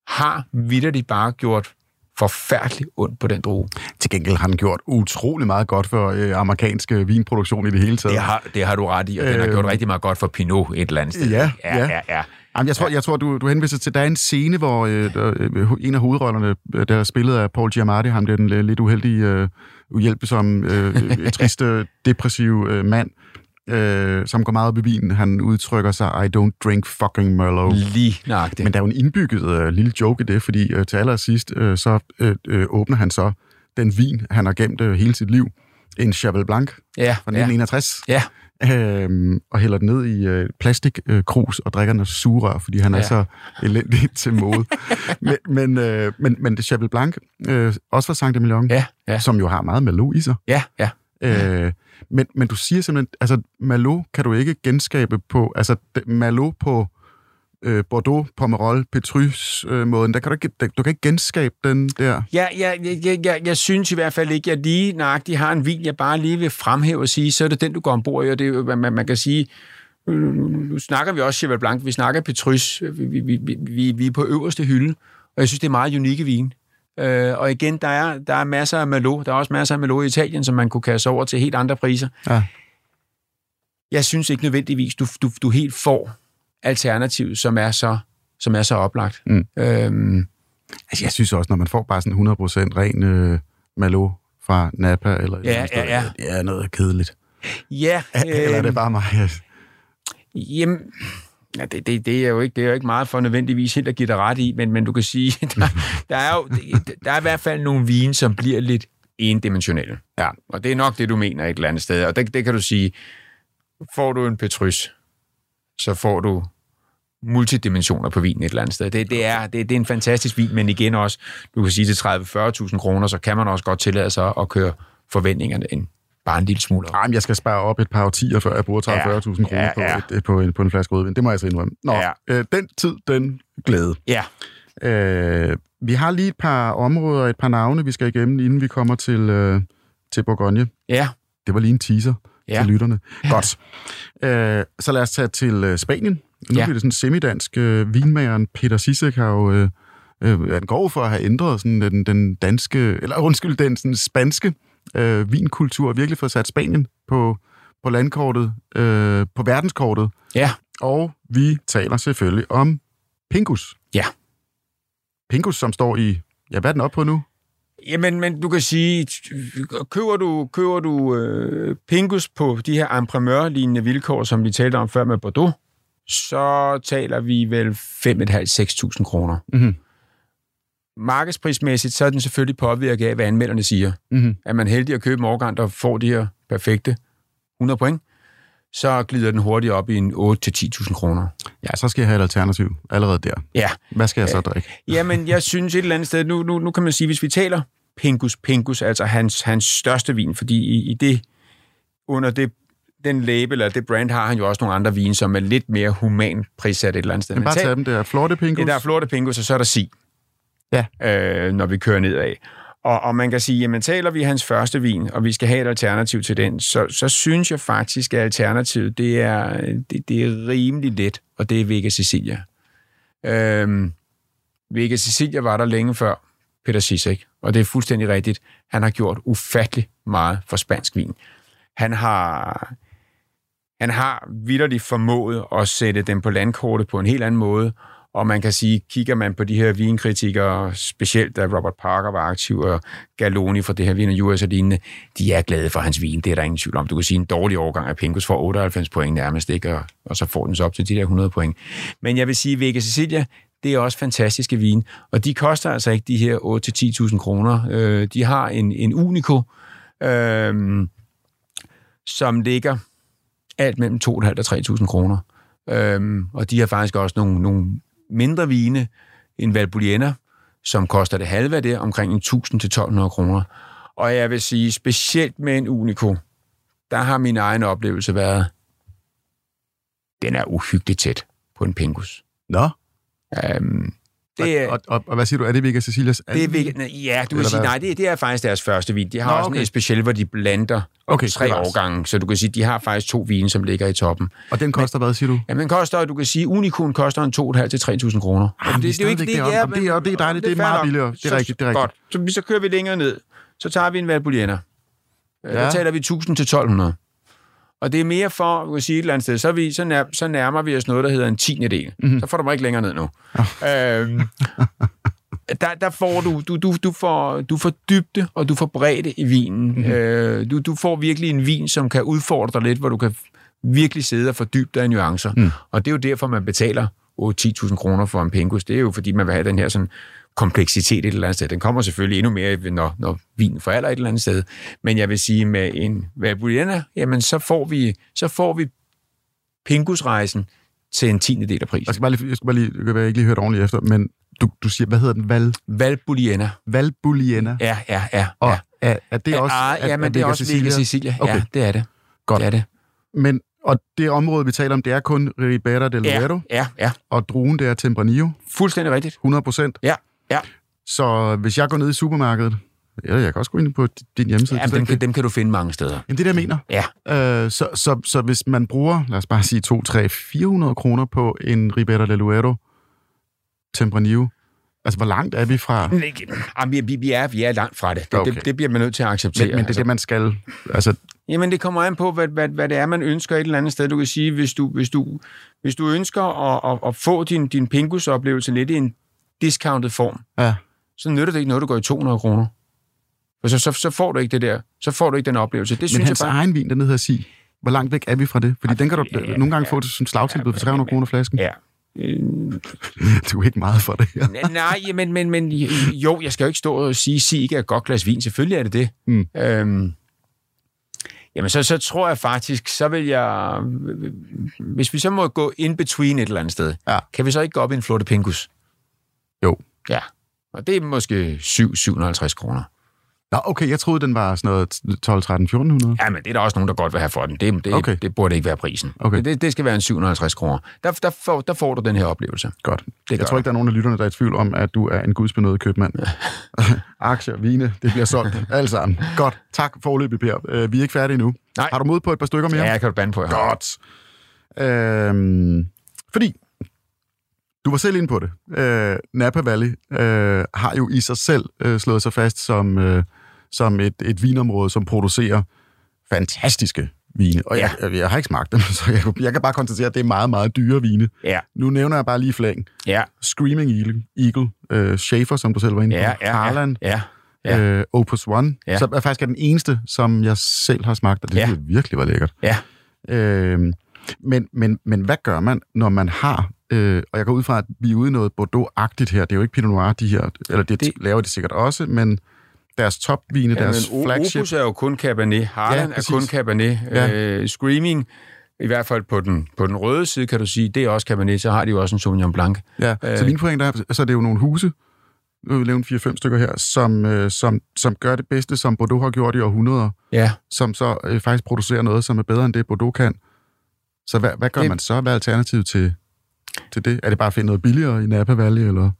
har vidderligt bare gjort forfærdeligt ondt på den drue. Til gengæld har den gjort utrolig meget godt for øh, amerikansk øh, vinproduktion i det hele taget. Det har, det har du ret i, og den har Øh, gjort rigtig meget godt for Pinot et eller andet sted. Ja, ja, ja. ja. ja. Jamen, jeg tror, jeg tror du, du henviser til, der er en scene, hvor øh, der, øh, en af hovedrollerne, øh, der er spillet af Paul Giamatti, ham den øh, lidt uheldige, øh, uhjælpsomme, øh, øh, triste, depressive øh, mand, øh, som går meget op i vinen. Han udtrykker sig, I don't drink fucking Merlot. Lige nøjagtigt. Men der er jo en indbygget øh, lille joke i det, fordi øh, til allersidst, øh, så øh, øh, åbner han så den vin, han har gemt øh, hele sit liv, en Cheval Blanc ja, fra ja. 1961, ja. øhm, og hælder den ned i øh, plastikkrus og drikker den af sugerør, fordi han ja. er så elendig til mode. men, men, øh, men, men det Cheval Blanc, øh, også fra Saint Emilion, Ja, ja. som jo har meget Malo i sig. Ja, ja. Øh, men, men du siger simpelthen, altså Malo kan du ikke genskabe på, altså Malo på øh, Bordeaux, Pomerol, Petrus-måden, der kan du, ikke, der, du kan ikke genskabe den der. Ja, ja, jeg, jeg, jeg, jeg synes i hvert fald ikke, at jeg lige nøjagtigt har en vin, jeg bare lige vil fremhæve og sige, så er det den, du går ombord i, og det man, man kan sige, øh, nu snakker vi også Cheval Blanc, vi snakker Petrus, vi, vi, vi, vi, vi er på øverste hylde, og jeg synes, det er meget unikke vin. Øh, og igen, der er, der er masser af Malo. Der er også masser af Malo i Italien, som man kunne kaste over til helt andre priser. Ja. Jeg synes ikke nødvendigvis, du, du, du helt får alternativet, som er så, som er så oplagt. Mm. Øhm, Altså, jeg synes også, når man får bare sådan 100% ren øh, Malo fra Napa, eller Ja, sted, ja, ja. det er noget kedeligt. ja, Eller er det øhm, bare mig? Jamen, ja, det, det, det, er jo ikke, det er jo ikke meget for nødvendigvis helt at give dig ret i, men, men du kan sige, der, der er jo der er i hvert fald nogle vine, som bliver lidt endimensionelle. Ja. Og det er nok det, du mener et eller andet sted. Og det, det kan du sige, får du en Petrus, så får du multidimensioner på vinen et eller andet sted. Det, det, er, det, det er en fantastisk vin, men igen også, du kan sige til 30-40.000 kroner, så kan man også godt tillade sig at køre forventningerne en, bare en lille smule op. Ej, men jeg skal spare op et par årtier, før jeg bruger 30-40.000 Ja, kroner ja, på, ja. et, på, en, på en flaske rødvin. Det må jeg altså indrømme. Nå, Ja. øh, den tid, den glæde. Ja, Øh, vi har lige et par områder et par navne, vi skal igennem, inden vi kommer til, øh, til Bourgogne. ja, Det var lige en teaser ja. Ja. til lytterne. Godt. Øh, så lad os tage til øh, Spanien. Nu ja. Ja. bliver det sådan semidansk. Øh, vinmageren Peter Sisek har jo... Øh, øh, han går for at have ændret sådan, den, den danske... Eller undskyld, den sådan, spanske øh, vinkultur. Virkelig fået sat Spanien på, på landkortet, øh, på verdenskortet. ja, Og vi taler selvfølgelig om Pingus. Ja. Pingus, som står i... Ja, hvad er den op på nu? Jamen, men du kan sige, køber du, køber du øh, Pingus på de her imprimør-lignende vilkår, som vi talte om før med Bordeaux, så taler vi vel 5.500-6.000 kroner. Mhm. Markedsprismæssigt, så er den selvfølgelig påvirket af, hvad anmelderne siger. Mm-hmm. Er man heldig at købe en årgang, der får de her perfekte 100 point, så glider den hurtigt op i en 8-10.000 kroner. Ja, så skal jeg have et alternativ allerede der. Ja, Hvad skal jeg så drikke? Jamen, jeg synes et eller andet sted, nu, nu, nu kan man sige, hvis vi taler Pingus, Pingus, altså hans, hans største vin, fordi i, i det, under det, den label eller det brand har han jo også nogle andre vine, som er lidt mere human prissat et eller andet sted. Men bare tag- dem der. Flotte Pingus. Ja, der er Florte Pingus, og så er der Sig. Ja. Øh, når vi kører nedad. Og, og man kan sige, jamen taler vi hans første vin, og vi skal have et alternativ til den, så, så synes jeg faktisk, at alternativet, det er, det, det er rimelig let, og det er Vega Sicilia. Øhm, Vega Sicilia var der længe før Peter Sisek, og det er fuldstændig rigtigt. Han har gjort ufattelig meget for spansk vin. Han har, han har vidderligt formået at sætte dem på landkortet på en helt anden måde, og man kan sige, kigger man på de her vinkritikere, specielt da Robert Parker var aktiv, og Galoni fra det her vin og US og lignende, de er glade for hans vin, det er der ingen tvivl om. Du kan sige, en dårlig overgang af Pingus får 98 point nærmest, ikke? Og, og så får den så op til de der 100 point. Men jeg vil sige, Vega Sicilia, det er også fantastiske vin, og de koster altså ikke de her 8-10.000 kroner. Øh, de har en, en Unico, øh, som ligger alt mellem 2.500 og 3.000 kroner. Øhm, og de har faktisk også nogle, nogle mindre vine, en Valbuliena, som koster det halve af det, omkring en 1.000 til 1.200 kroner. Og jeg vil sige, specielt med en Unico, der har min egen oplevelse været, den er uhyggeligt tæt på en Pingus. Nå, Øhm, det og, og, og, hvad siger du? Er det Vega Cecilias? det er nej, ja, du kan sige, nej, det, det er faktisk deres første vin. De har Nå, også okay. en speciel, hvor de blander Okay, tre årgange, så du kan sige, de har faktisk to vine, som ligger i toppen. Og den koster hvad, siger du? Jamen, den koster, du kan sige, Unicon koster en 2.500 til 3.000 kroner. Ah, men det er stadigvæk deroppe. Jamen, det er- det er dejligt. Det er meget billigere. Det er Så- rigtigt, det er rigtigt. Godt. Så, så kører vi længere ned. Så tager vi en Valbuliena. Ja. Ja. Der taler vi 1.000 til 1.200. Og det er mere for, kan sige et eller andet sted, så, vi, så, nær, så nærmer vi os noget, der hedder en tiende del. Mhm. Mm-hmm. Så får du mig ikke længere ned nu. øhm, der, der får du, du, du, du, får, du får dybde, og du får bredde i vinen. Mhm. Mm-hmm. Øh, du, du får virkelig en vin, som kan udfordre dig lidt, hvor du kan virkelig sidde og fordybe dig i nuancer. Mm. Og det er jo derfor, man betaler 8-10.000 kroner for en Pingus. Det er jo, fordi man vil have den her sådan kompleksitet et eller andet sted. Den kommer selvfølgelig endnu mere, når, når vinen foralder et eller andet sted. Men jeg vil sige, med en Valbuliena, jamen så får vi, så får vi Pingus-rejsen til en tiende del af prisen. Jeg skal bare lige, jeg skal bare lige, jeg ikke lige hørt ordentligt efter, men du, du siger, hvad hedder den? Val, Valbuliena. Valbuliena. Ja, ja, ja. Og ja. er, er det også... Ah, ja, men det er også Vega Sicilia. Okay. Ja, det er det. Godt. Det er det. Men, og det område, vi taler om, det er kun Ribera del Ja, Duero, ja, ja. og druen, det er Tempranillo, Fuldstændig rigtigt. 100 procent. Ja, ja. Så hvis jeg går ned i supermarkedet, eller jeg kan også gå ind på din hjemmeside. Jamen, dem, kan, dem kan du finde mange steder. Jamen, det er det, jeg mener. Ja. Øh, så, så, så hvis man bruger, lad os bare sige 2, 3, 400 kroner på en Ribera del Duero Tempranillo, Altså, hvor langt er vi fra... Jamen, vi, vi, vi, er, vi er langt fra det. Det, Okay. det. det bliver man nødt til at acceptere. Men, men det er det, man skal... Altså, Jamen, det kommer an på, hvad, hvad, hvad det er, man ønsker et eller andet sted. Du kan sige, hvis du, hvis du, hvis du ønsker at, at, at få din, din Pingus-oplevelse lidt i en discounted form, ja. så nytter det ikke noget, du går i 200 kroner. For så, så, så får du ikke det der. Så får du ikke den oplevelse. Det Men synes hans jeg bare... egen vin, den hedder Sig. Hvor langt væk er vi fra det? Fordi den kan du ja, nogle gange ja. få det som slagtilbud for 300 kroner flasken. Ja. Øh, Du er ikke meget for det her. nej, men, men, men jo, jeg skal jo ikke stå og sige, sig ikke er et godt glas vin. Selvfølgelig er det det. Mm. Øhm, jamen, så, så tror jeg faktisk, så vil jeg... Hvis vi så må gå in between et eller andet sted, Ja. kan vi så ikke gå op i en flotte pingus? Jo. Ja. Og det er måske 7-750 kroner. Nå, okay, jeg troede, den var sådan noget 12, 13, 1400. Ja, men det er der også nogen, der godt vil have for den. Det, det, Okay. det burde ikke være prisen. Okay. Det, det skal være en 750 kroner. Der, der, får, der får du den her oplevelse. Godt. Det jeg tror ikke, der er nogen af lytterne, der er i tvivl om, at du er en gudsbenået købmand. Aktier, vine, det bliver solgt. Alt sammen. Godt. Tak forløbig, Per. Øh, Vi er ikke færdige endnu. Nej. Har du mod på et par stykker mere? Ja, jeg kan du bande på. Godt. Øhm, fordi, du var selv inde på det. Øh, Napa Valley øh, har jo i sig selv øh, slået sig fast som, øh, som et, et vinområde, som producerer fantastiske vine. Og jeg, jeg, jeg har ikke smagt dem, så jeg, jeg kan bare konstatere, at det er meget, meget dyre vine. Ja, Nu nævner jeg bare lige flæng. ja, Screaming Eagle, Eagle øh, Schaefer, som du selv var inde på, ja, ja, Harlan, ja, ja. øh, Opus One, Ja. som er faktisk er den eneste, som jeg selv har smagt, og det Ja. ja. virkelig var lækkert. ja. Øh, men, men, men hvad gør man, når man har, øh, og jeg går ud fra, at vi er ude i noget Bordeaux-agtigt her, det er jo ikke Pinot Noir, de her, eller det, Det- laver de sikkert også, men deres topvine, ja deres men flagship, Opus er jo kun Cabernet. Harlan Ja, er kun Cabernet. Ja. Øh, Screaming, i hvert fald på den, på den røde side, kan du sige, det er også Cabernet. Så har de jo også en Sauvignon Blanc. ja, øh, så min pointe er, så er det jo nogle huse, nu jeg nævne 4-5 stykker her, som, øh, som, som gør det bedste, som Bordeaux har gjort i århundreder, Ja, som så øh, faktisk producerer noget, som er bedre end det, Bordeaux kan. Så hvad, hvad gør det... man så? Hvad er alternativet til, til det? Er det bare at finde noget billigere i Napa Valley, eller?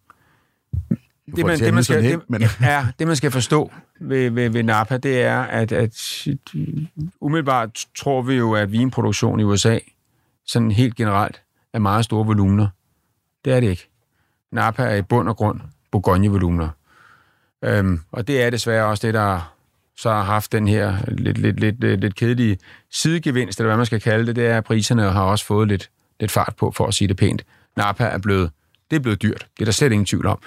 det man, det, man skal, det, men- ja, det, man skal forstå ved, ved, ved Napa, det er, at, at umiddelbart tror vi jo, at vinproduktion i USA, sådan helt generelt, er meget store volumener. Det er det ikke. Napa er i bund og grund Bourgogne-volumener. Øhm, og det er desværre også det, der så har haft den her lidt, lidt, lidt, lidt, lidt kedelige sidegevinst, eller hvad man skal kalde det, det er, at priserne har også fået lidt, lidt fart på, for at sige det pænt. Napa er blevet, det er blevet dyrt. Det er der slet ingen tvivl om.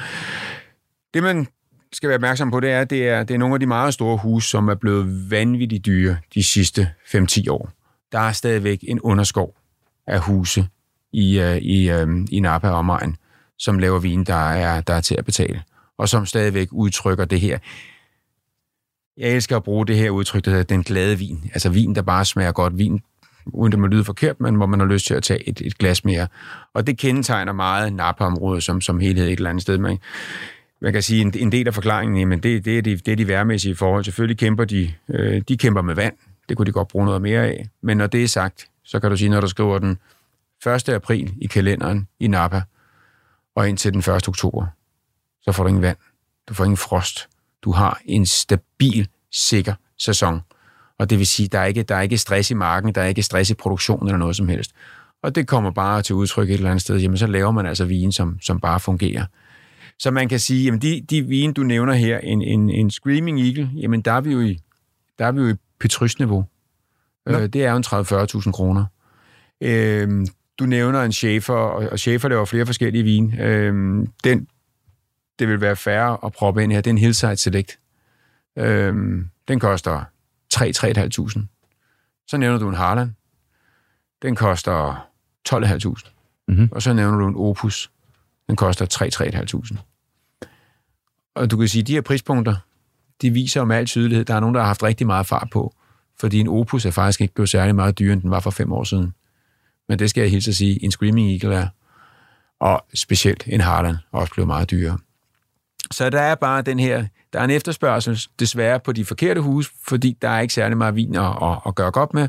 Det, man skal være opmærksom på, det er, det er, det er nogle af de meget store huse, som er blevet vanvittigt dyre de sidste 5-10 år. Der er stadigvæk en underskov af huse i, øh, i, øh, i Napa og omegn, som laver vin, der er, der er til at betale, og som stadigvæk udtrykker det her. Jeg elsker at bruge det her udtryk, der hedder den glade vin. Altså vin, der bare smager godt. Vin, uden det må lyde forkert, men hvor man har lyst til at tage et, et glas mere. Og det kendetegner meget Napaområdet som, som helhed et eller andet sted. Man, man kan sige, en, en del af forklaringen, jamen det, det, er de, det er de værmæssige forhold. Selvfølgelig kæmper de, øh, de kæmper med vand. Det kunne de godt bruge noget mere af. Men når det er sagt, så kan du sige, når du skriver den 1. april i kalenderen i Napa, og indtil den 1. oktober, så får du ingen vand. Du får ingen frost. Du har en stabil, sikker sæson. Og det vil sige, der er ikke, der er ikke stress i marken, der er ikke stress i produktionen eller noget som helst. Og det kommer bare til udtryk et eller andet sted. Jamen, så laver man altså vin, som, som bare fungerer. Så man kan sige, jamen de, de vine, du nævner her, en, en, en Screaming Eagle, jamen der er vi jo i, der er vi jo i Petrus-niveau. Øh, det er jo en 30-40.000 kroner. Øh, du nævner en Schaefer, og, Schaefer laver flere forskellige vine. Øh, den, det vil være færre at proppe ind her, det er en Hillside Select. Øh, den koster 3-3.500. Så nævner du en Harlan. Den koster 12.500. Mhm. Og så nævner du en Opus. Den koster 3-3.500. Og du kan sige, at de her prispunkter, de viser med al tydelighed, der er nogen, der har haft rigtig meget fart på. Fordi en Opus er faktisk ikke blevet særlig meget dyrere, end den var for fem år siden. Men det skal jeg hilse at sige, en Screaming Eagle er, og specielt en Harlan, også blevet meget dyrere. Så der er bare den her, der er en efterspørgsel desværre på de forkerte huse, fordi der er ikke særlig meget vin at, at, at gøre godt med.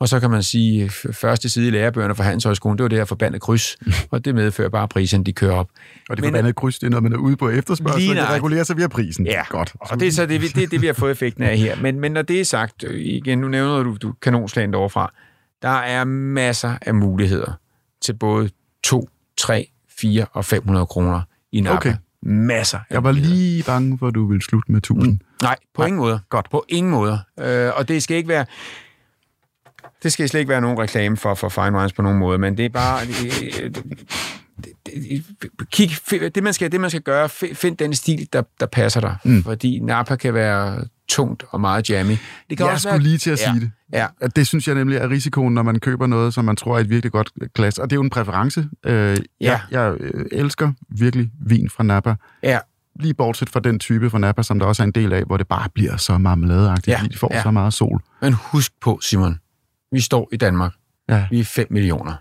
Og så kan man sige, f- første side i lærebøgerne for Handelshøjskolen, det var det her forbandet kryds, og det medfører bare, at priserne de kører op. Og det Men- forbandede kryds, det er noget, man er ude på efterspørgsel, Lige det regulerer sig via prisen. Ja, Godt. og det er så det, det, det, vi har fået effekten af her. Men, men når det er sagt, øh, igen, nu nævner du, du kanonslagen overfra, der er masser af muligheder til både 2, 3, 4 og 500 kroner i Napa, Okay. Masser. Jeg var lige bange for, at du ville slutte med 1000. Nej, på Nej, ingen måde. godt. På ingen måde. Øh, og det skal ikke være... Det skal slet ikke være nogen reklame for, for Fine Wines på nogen måde, men det er bare... Det, det, kig, det, man skal, det, man skal gøre, fi- find den stil, der, der passer dig. Mm. Fordi Napa kan være tungt og meget jammy. Det kan Jeg også skulle være, lige til at ja, sige det. Ja, Det synes jeg nemlig er risikoen, når man køber noget, som man tror er et virkelig godt glas. Og det er jo en præference. Øh, Ja. Jeg, jeg øh, elsker virkelig vin fra Napa. ja, Lige bortset fra den type fra Napa, som der også er en del af, hvor det bare bliver så marmeladeagtigt, Ja, fordi de får ja. så meget sol. men husk på, Simon. Vi står i Danmark. Ja. Vi er 5 millioner.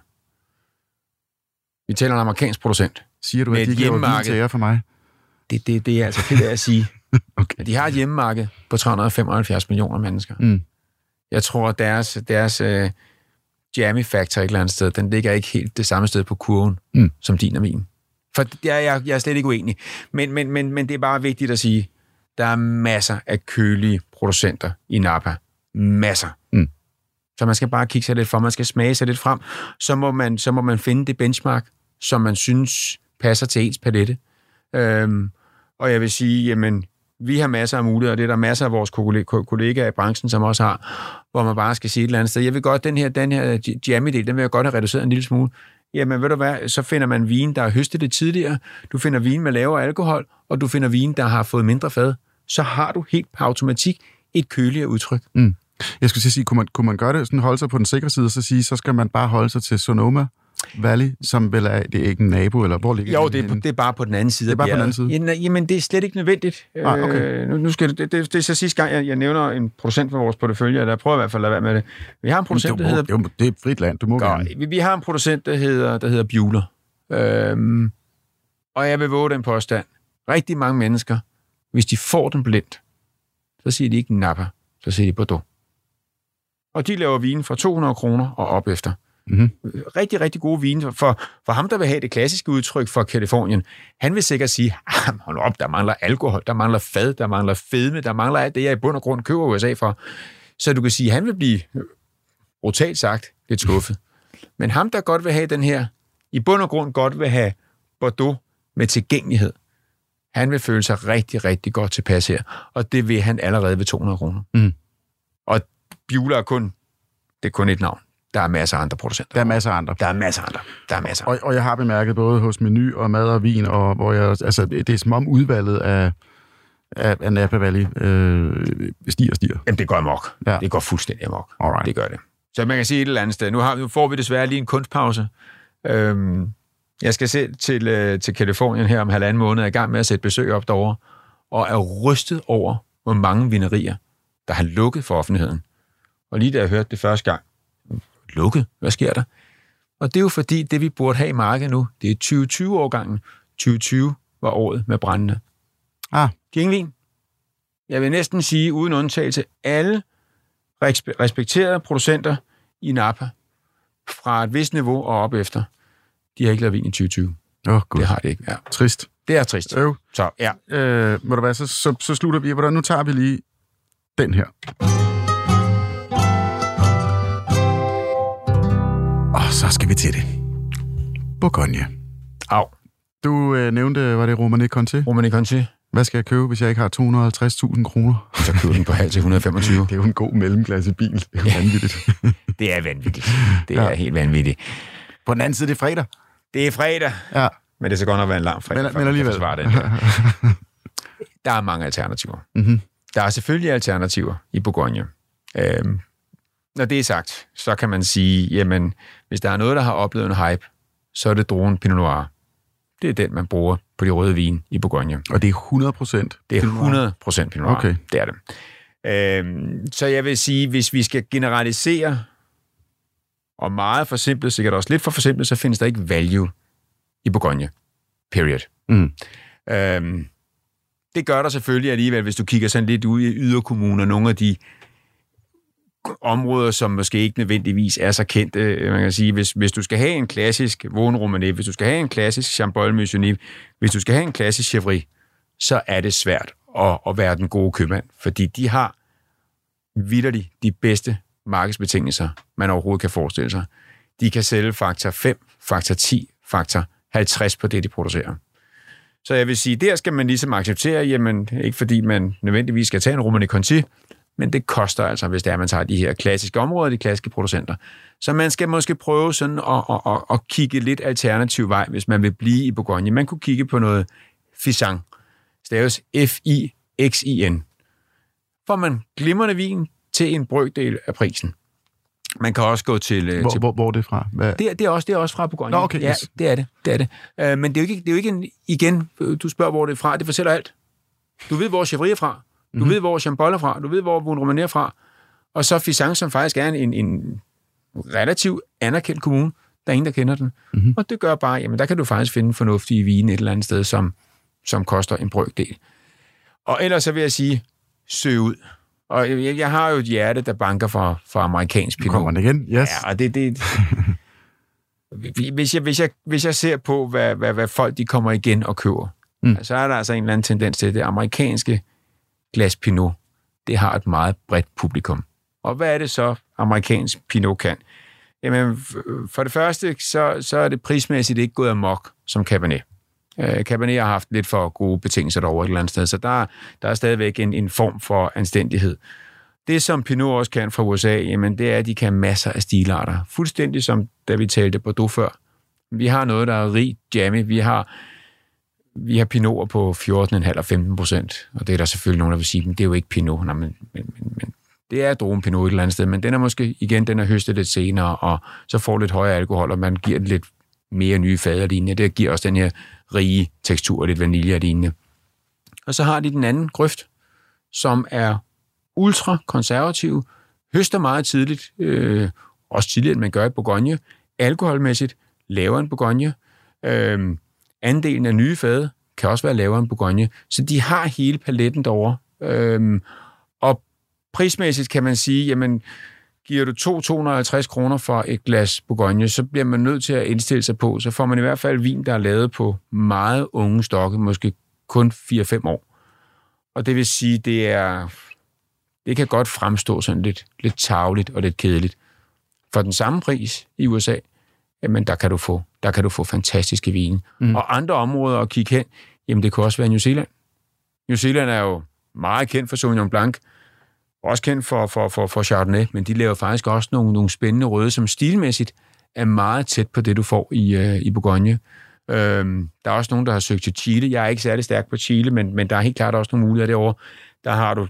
Vi taler en amerikansk producent. Siger du, at de giver vin til jer for mig? Det, det, det er altså fedt af at sige. Okay. de har et hjemmemarked på 375 millioner mennesker. Mm. Jeg tror, at deres, deres uh, jammy factor et eller andet sted, den ligger ikke helt det samme sted på kurven, Mm. som din og min. For jeg, jeg, jeg er slet ikke uenig. Men, men, men, men det er bare vigtigt at sige, der er masser af kølige producenter i Napa. Masser. Mm. Så man skal bare kigge sig lidt for, man skal smage sig lidt frem. Så må man, så må man finde det benchmark, som man synes passer til ens palette. Øhm, og jeg vil sige, jamen, vi har masser af muligheder, og det er der masser af vores kollegaer i branchen, som også har, hvor man bare skal sige et eller andet sted, jeg vil godt, den her, den her jammedel, den vil jeg godt have reduceret en lille smule. Jamen, ved du hvad, så finder man vin, der har høstet det tidligere, du finder vin med lavere alkohol, og du finder vin, der har fået mindre fad. Så har du helt på automatik et køligere udtryk. Mm. Jeg skulle sige, kunne man, kunne man gøre det, sådan holde sig på den sikre side, og så sige, så skal man bare holde sig til Sonoma Valley, som vel er, det er ikke en nabo, eller hvor ligger Jo, den det er, henne? det er bare på den anden side Det er bare på den anden bjerget. Jamen, Jamen, det er slet ikke nødvendigt. Ah, okay. Øh, nu, nu skal det, det, det, er så sidste gang, jeg, jeg nævner en producent for vores portefølje, eller jeg prøver i hvert fald at lade være med det. Vi har en producent, du der må, hedder jo, det er frit land, du må gerne. Godt. Vi, vi har en producent, der hedder, der hedder Bueller. Øhm, og jeg vil våge den påstand. Rigtig mange mennesker, hvis de får den blindt, så siger de ikke Napa, så siger de Bordeaux. Og de laver vin fra 200 kroner og op efter. Mhm. Rigtig, rigtig gode vine. For, for ham, der vil have det klassiske udtryk for Kalifornien, han vil sikkert sige, ah, hold op, der mangler alkohol, der mangler fad, der mangler fedme, der mangler alt det, jeg i bund og grund køber USA for. Så du kan sige, han vil blive, brutalt sagt, lidt skuffet. Men ham, der godt vil have den her, i bund og grund godt vil have Bordeaux med tilgængelighed, han vil føle sig rigtig, rigtig godt tilpas her. Og det vil han allerede ved 200 kroner. Mm. Og Bueller er kun, det er kun et navn. Der er masser af andre producenter. Der er masser af andre. Der er masser af andre. Der er masser. Og, og jeg har bemærket både hos Menu og Mad og Vin, og hvor jeg, altså, det er som om udvalget af, af, af Napa Valley øh, stiger stiger. Jamen, det går amok. Ja. Det går fuldstændig amok. Alright. Det gør det. Så man kan sige et eller andet sted. Nu, har, nu får vi desværre lige en kunstpause. Øhm, jeg skal selv til, øh, til Kalifornien her om halvanden måned, er i gang med at sætte besøg op derovre, og er rystet over, hvor mange vinerier, der har lukket for offentligheden. Og lige da jeg hørte det første gang, lukket? Hvad sker der? Og det er jo fordi, det vi burde have i markedet nu, det er 2020-årgangen. 2020 var året med brændende. Ah, Kingvin. Jeg vil næsten sige, uden undtagelse, alle respe- respekterede producenter i Napa, fra et vist niveau og op efter, de har ikke lavet vin i 2020. åh oh, gud, Det har de ikke, ja. trist. Det er trist. Øv. Så ja, Øh, må du være, så, så, så slutter vi. Hvordan, nu tager vi lige den her. Så skal vi til det. Bourgogne. au. Du øh, nævnte, var det Romane Conti? Romani Conti, Hvad skal jeg købe, hvis jeg ikke har 250.000 kroner? så køber den på halv til 125. Det er jo en god mellemklasse bil. Det er jo vanvittigt. Det er vanvittigt. Det er Ja. helt vanvittigt. På den anden side, det er fredag. Det er fredag, Ja. men det skal godt nok være en lang fredag. Men- for men alligevel. forsvare den der. Der er mange alternativer. Mm-hmm. Der er selvfølgelig alternativer i Bourgogne. Øhm, når det er sagt, så kan man sige, jamen, hvis der er noget, der har oplevet en hype, så er det druen Pinot Noir. Det er den, man bruger på de røde vin i Bourgogne. Og det er 100 procent. Det er 100 procent Pinot Noir. Okay. Det er det. Øhm, så jeg vil sige, hvis vi skal generalisere, og meget forsimplet, sikkert også lidt for forsimplet, så findes der ikke value i Bourgogne. Period. Mm. Øhm, det gør der selvfølgelig alligevel, hvis du kigger sådan lidt ud i yderkommuner, nogle af de områder, som måske ikke nødvendigvis er så kendte. Øh, man kan sige, hvis, hvis du skal have en klassisk Vaughn hvis du skal have en klassisk Chambol Musigny, hvis du skal have en klassisk Chevry, så er det svært at, at være den gode købmand, fordi de har vidderligt de bedste markedsbetingelser, man overhovedet kan forestille sig. De kan sælge faktor 5, faktor 10, faktor 50 på det, de producerer. Så jeg vil sige, der skal man ligesom acceptere, jamen ikke fordi man nødvendigvis skal tage en Romani Conti, men det koster altså, hvis det er, man tager de her klassiske områder, de klassiske producenter. Så man skal måske prøve sådan at, at, at, at kigge lidt alternativ vej, hvis man vil blive i Bourgogne. Man kunne kigge på noget Fisang, staves F-I-X-I-N. Får man glimrende vin til en brøkdel af prisen. Man kan også gå til... øh, Hvor, til hvor, hvor er det fra? Hvad? det, er, det, er også, det er også fra Bourgogne. Nå, okay, ja, yes. det er det. det, er det. Uh, men det er, jo ikke, det er jo ikke en, igen, øh, du spørger, hvor det er fra. Det fortæller alt. Du ved, hvor Chevry er fra. Du mm-hmm. ved, hvor Chambol er fra. Du ved, hvor Vun Romané er fra. Og så Fisang, som faktisk er en, en relativt anerkendt kommune. Der er ingen, der kender den. Mm-hmm. Og det gør bare, jamen der kan du faktisk finde fornuftige vine et eller andet sted, som, som koster en brøkdel. Og ellers så vil jeg sige, søg ud. Og jeg, jeg har jo et hjerte, der banker for, for amerikansk pinot. kommer den igen. Yes. Ja, og det, det, hvis, jeg, hvis, jeg, hvis jeg ser på, hvad, hvad, hvad folk de kommer igen og køber, Mm. mm. så er der altså en eller anden tendens til, at det amerikanske glas Pinot, det har et meget bredt publikum. Og hvad er det så, amerikansk Pinot kan? Jamen, for det første, så, så er det prismæssigt ikke gået amok som Cabernet. Øh, Cabernet har haft lidt for gode betingelser derovre et eller andet sted, så der, der er stadigvæk en, en form for anstændighed. Det, som Pinot også kan fra USA, jamen, det er, at de kan masser af stilarter. Fuldstændig som da vi talte Bordeaux før. Vi har noget, der er rigt jammy. Vi har, vi har Pinoter på 14,5 og 15 procent. Og det er der selvfølgelig nogen, der vil sige, men det er jo ikke Pinot. Nej, men, men, men, men det er drogen Pinot et eller andet sted, men den er måske, igen, den er høstet lidt senere, og så får lidt højere alkohol, og man giver den lidt mere nye fader lignende. Det giver også den her rige tekstur, lidt vanilje og lignende. Og så har de den anden grøft, som er ultra konservativ, høster meget tidligt, øh, også tidligere, end man gør i Bourgogne, alkoholmæssigt lavere end Bourgogne, øh, andelen af nye fade kan også være lavere end Bourgogne, så de har hele paletten derovre. Øhm, og prismæssigt kan man sige, jamen, giver du 2-250 kroner for et glas Bourgogne, så bliver man nødt til at indstille sig på, så får man i hvert fald vin, der er lavet på meget unge stokke, måske kun 4-5 år. Og det vil sige, det er det kan godt fremstå sådan lidt, lidt tavligt og lidt kedeligt. For den samme pris i USA, jamen der kan du få, der kan du få fantastiske vine. Mm. Og andre områder at kigge hen, jamen det kunne også være New Zealand. New Zealand er jo meget kendt for Sauvignon Blanc, også kendt for, for, for, for Chardonnay, men de laver faktisk også nogle, nogle spændende røde, som stilmæssigt er meget tæt på det, du får i, øh, i Bourgogne. Øhm, der er også nogen, der har søgt til Chile. Jeg er ikke særlig stærk på Chile, men, men der er helt klart også nogle muligheder derovre. Der har du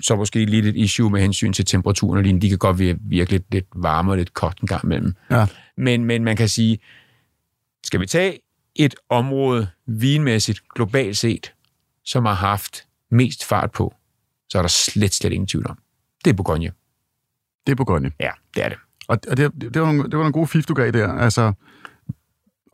så måske lidt et issue med hensyn til temperaturen og lignende. De kan godt virke, lidt, lidt varme og lidt koldt en gang imellem. Ja. Men, men man kan sige, skal vi tage et område vinmæssigt, globalt set, som har haft mest fart på, så er der slet, slet ingen tvivl om. Det er Bourgogne. Det er Bourgogne. Ja, det er det. Og, og det, det, var nogle, det var nogle gode fif, du gav der. Altså,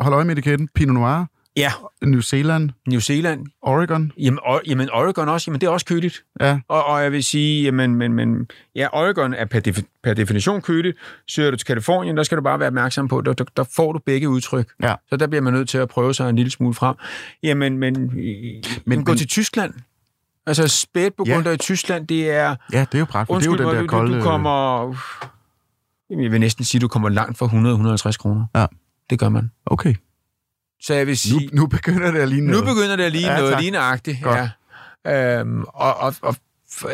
hold øje med etiketten. Pinot Noir, Ja, New Zealand, New Zealand. Oregon. Jamen, or, jamen Oregon også, jamen det er også køligt. Ja, Og, og jeg vil sige, jamen, men, men, ja, Oregon er per, defi- per definition køligt. Søger du til Kalifornien, der skal du bare være opmærksom på, der, der, der får du begge udtryk. Ja. Så der bliver man nødt til at prøve sig en lille smule frem. Jamen, men, men, men gå men- til Tyskland. Altså, spætburgunder ja. i Tyskland, det er... ja det er jo pragtfuldt. Undskyld det er jo den der du, kolde... du kommer... Jamen, jeg vil næsten sige, du kommer langt fra 100-150 kroner. Ja. Det gør man. Okay, Så jeg vil nu, sige... nu begynder det at ligne Nu noget. begynder det at ligne Ja, noget ligneagtigt. Ja. Øhm, og, og, og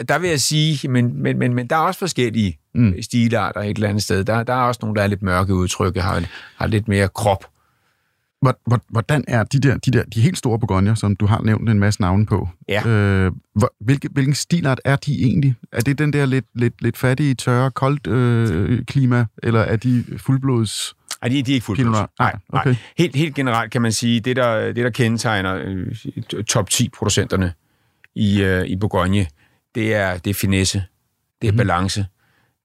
der vil jeg sige, men, men, men, men der er også forskellige Mm. stilarter et eller andet sted. Der, der er også nogle, der er lidt mørke udtryk, har, har lidt mere krop. Hvor- hvor- Hvordan er de der, de der de helt store Bourgogner, som du har nævnt en masse navne på? Ja. Øh, hvilke, hvilken stilart er de egentlig? Er det den der lidt, lidt, lidt fattige, tørre, koldt øh, klima, eller er de fuldblods Ej, de, de er ikke fuldt Pinot. Noir? Nej, Nej, okay. Helt, helt generelt kan man sige, det der, det der kendetegner øh, top 10 producenterne i, øh, i Bourgogne, det er, det er finesse, det er mm. balance,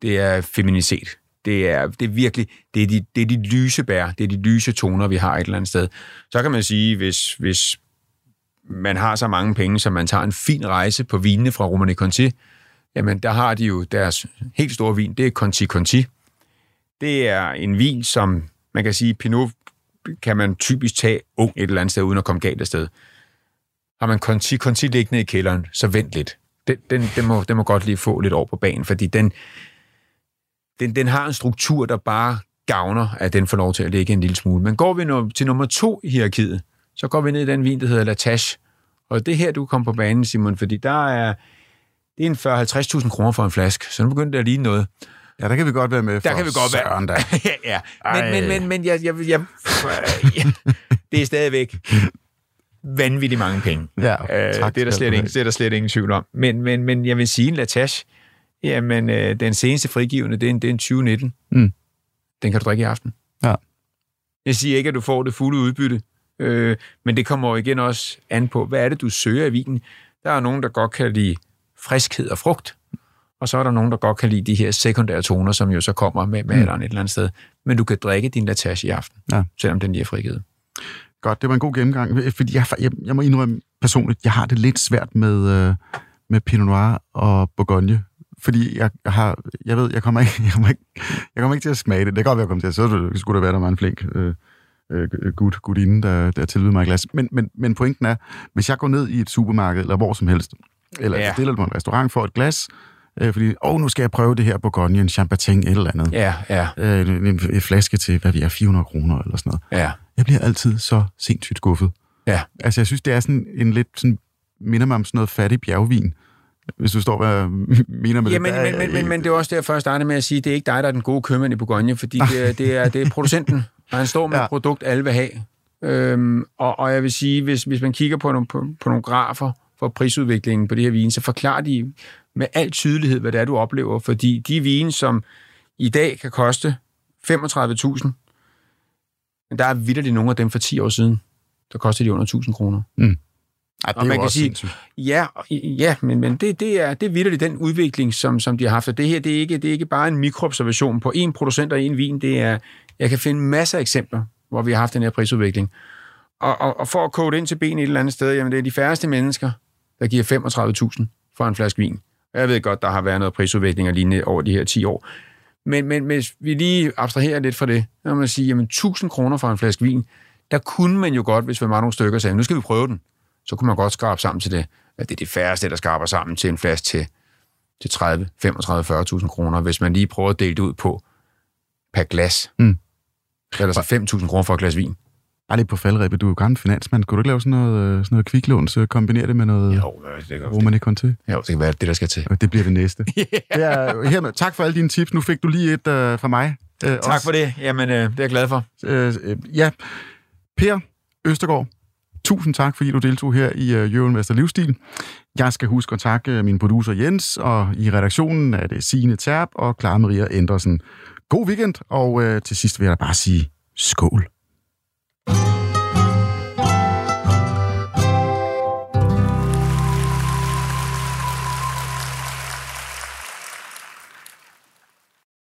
det er feminitet. Det er, det er virkelig, det er, de, det er de lyse bær, det er de lyse toner, vi har et eller andet sted. Så kan man sige, hvis, hvis man har så mange penge, så man tager en fin rejse på vinene fra Romane Conti, jamen der har de jo deres helt store vin, det er Conti Conti. Det er en vin, som man kan sige, Pinot kan man typisk tage ung et eller andet sted, uden at komme galt af sted. Har man Conti, Conti liggende i kælderen, så vent lidt. Den, den, den, må, den må godt lige få lidt over på banen, fordi den, den, den har en struktur, der bare gavner, at den får lov til at ligge en lille smule. Men går vi nu til nummer to i hierarkiet, så går vi ned i den vin, der hedder Latash. Og det er her, du kommer på banen, Simon, fordi der er, det er en 40-50.000 kroner for en flaske, så nu begynder det at ligne noget. Ja, der kan vi godt være med Der kan vi godt være. Søren, da. ja, men, men, men, men jeg, jeg, jeg, jeg, det er stadigvæk vanvittigt mange penge. Ja, Øh, tak det, er der slet ingen, det er der slet ingen tvivl om. Men, men, men jeg vil sige, en Latache, jamen, øh, den seneste frigivende, det er en, det er en 2019. Mm. Den kan du drikke i aften. Ja. Jeg siger ikke, at du får det fulde udbytte, øh, men det kommer jo igen også an på, hvad er det, du søger i vinen. Der er nogen, der godt kan lide friskhed og frugt, og så er der nogen, der godt kan lide de her sekundære toner, som jo så kommer med, med mm. et eller andet sted. Men du kan drikke din Latache i aften, Ja. selvom den lige er frigivet. Godt, det var en god gennemgang. Fordi jeg, jeg, jeg må indrømme personligt, jeg har det lidt svært med, øh, med Pinot Noir og Bourgogne. Fordi jeg har, jeg ved, jeg kommer ikke, jeg kommer ikke, jeg kommer ikke til at smage det. Det kan godt være, jeg kommer til at så skulle der være, der var en flink øh, øh, gut, gutinde, der, der tilbyder mig et glas. Men, men, men pointen er, hvis jeg går ned i et supermarked, eller hvor som helst, eller Ja. stiller på en restaurant for et glas, øh, fordi, åh, oh, nu skal jeg prøve det her Bourgogne, en champagne, et eller andet. Ja, ja, Øh, en, en, en flaske til, hvad vi er, 400 kroner eller sådan noget. ja. Jeg bliver altid så sindssygt skuffet. Ja. Altså, jeg synes, det er sådan en lidt sådan, minder mig om sådan noget fattig bjergvin. Hvis du står, hvad jeg mener med Jamen, det. Der men, er- men, men, men det er også derfor, jeg startede med at sige, at det er ikke dig, der er den gode købmand i Bourgogne, fordi det er, det er, det er producenten, og han står med ja. Ja. et produkt, alle vil have. Øhm, og, og jeg vil sige, hvis, hvis man kigger på nogle, på, på nogle grafer for prisudviklingen på det her vin, så forklarer de med al tydelighed, hvad det er, du oplever, fordi de vine, som i dag kan koste 35.000, men der er vidderligt nogle af dem for 10 år siden, der koster de under 1.000 kroner. Ej, det og man kan sige- sindssygt. Ja, ja men, men det, det, er, det er vidderligt den udvikling, som, som de har haft. Og det her, det er, ikke, det er ikke bare en mikroobservation på en producent og en vin. Det er, jeg kan finde masser af eksempler, hvor vi har haft den her prisudvikling. Og, og, og for at kode det ind til ben et eller andet sted, jamen det er de færreste mennesker, der giver 35.000 for en flaske vin. Jeg ved godt, der har været noget prisudvikling og lignende over de her 10 år. Men, men hvis vi lige abstraherer lidt fra det, så man sige, jamen 1000 kroner for en flaske vin, der kunne man jo godt, hvis man var nogle stykker, sagde, nu skal vi prøve den. Så kunne man godt skrabe sammen til det. At det er de færreste, der skraber sammen til en flaske til, til 30, 35, 40.000 kroner, hvis man lige prøver at dele det ud på per glas. Mm. Så er der så 5.000 kroner for et glas vin. Bare lidt på faldrebet. Du er jo gammel finansmand. Kunne du ikke lave sådan noget, øh, sådan noget kviklån, så kombinere det med noget Jo, det kan, Romani Conti? jo, det kan være det, der skal til. Det bliver det næste. Det er, hermed, tak for alle dine tips. Nu fik du lige et øh, fra mig. Øh, Tak for det. Jamen, øh, det er jeg glad for. Øh, øh, ja, Per Østergaard, tusind tak, fordi du deltog her i Jørgen Vester Livsstil. Jeg skal huske at takke min producer Jens, og i redaktionen er det Signe Terp og Clara Maria Andersen. God weekend, og øh, til sidst vil jeg da bare sige skål.